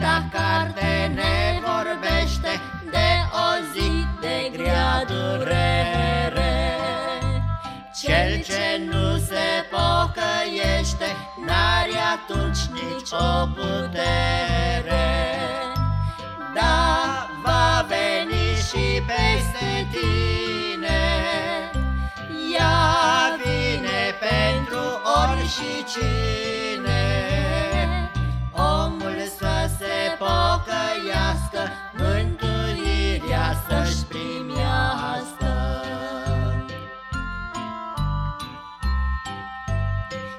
Sfânta Carte ne vorbește de o zi de grea durere. Cel ce nu se pocăiește n-are atunci nici o putere. Da, va veni și peste tine, ea vine pentru ori și cine.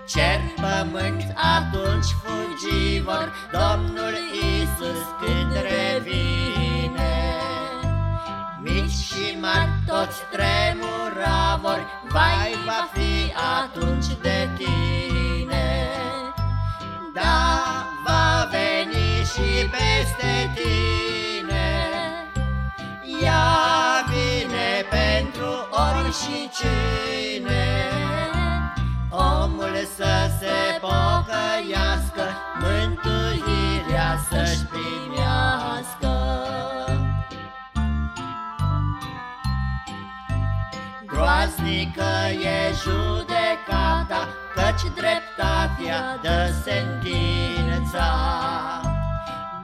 Cer pământ atunci fugi vor Domnul Isus când revine. Mici și mari toți tremura vor, Vai va fi atunci de tine. Da, va veni și peste tine, Ea vine pentru ori și cine. Omul să se pocăiască, mântuirea să-și primească. Groaznică e judecata, căci dreptatea dă sentința.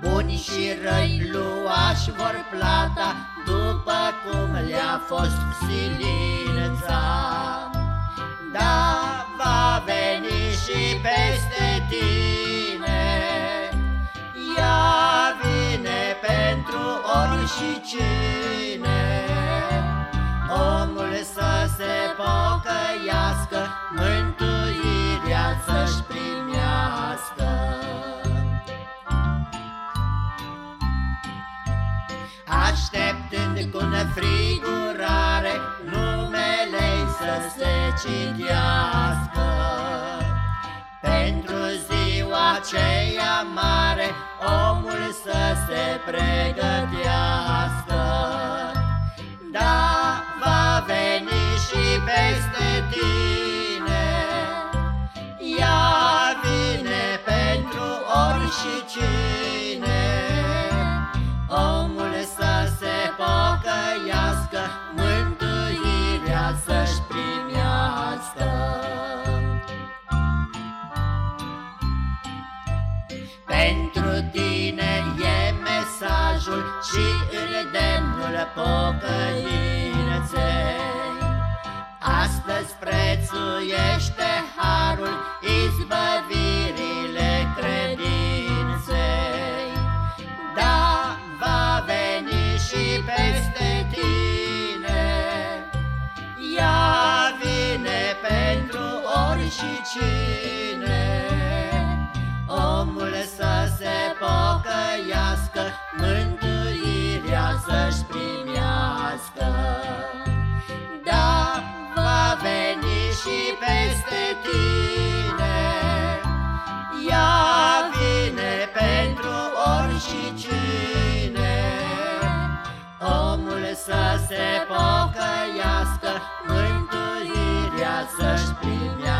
Buni și răi luași vor plata, după cum le-a fost silința. Da, și cine. Omul să se pocăiască, mântuirea să-și primească. Așteptând cu nefrigurare numele să se citească. Se pregătească. Da, va veni și peste tine, ea vine pentru ori și cine. Omul să se pocăiască, mântuirea să-și primească. Pentru tine e mesajul și îndemnul pocăinței. Astăzi prețuiește harul izbăvirile credinței. Da, va veni și peste tine, ea vine pentru ori și cine. Mântuirea să-și primească.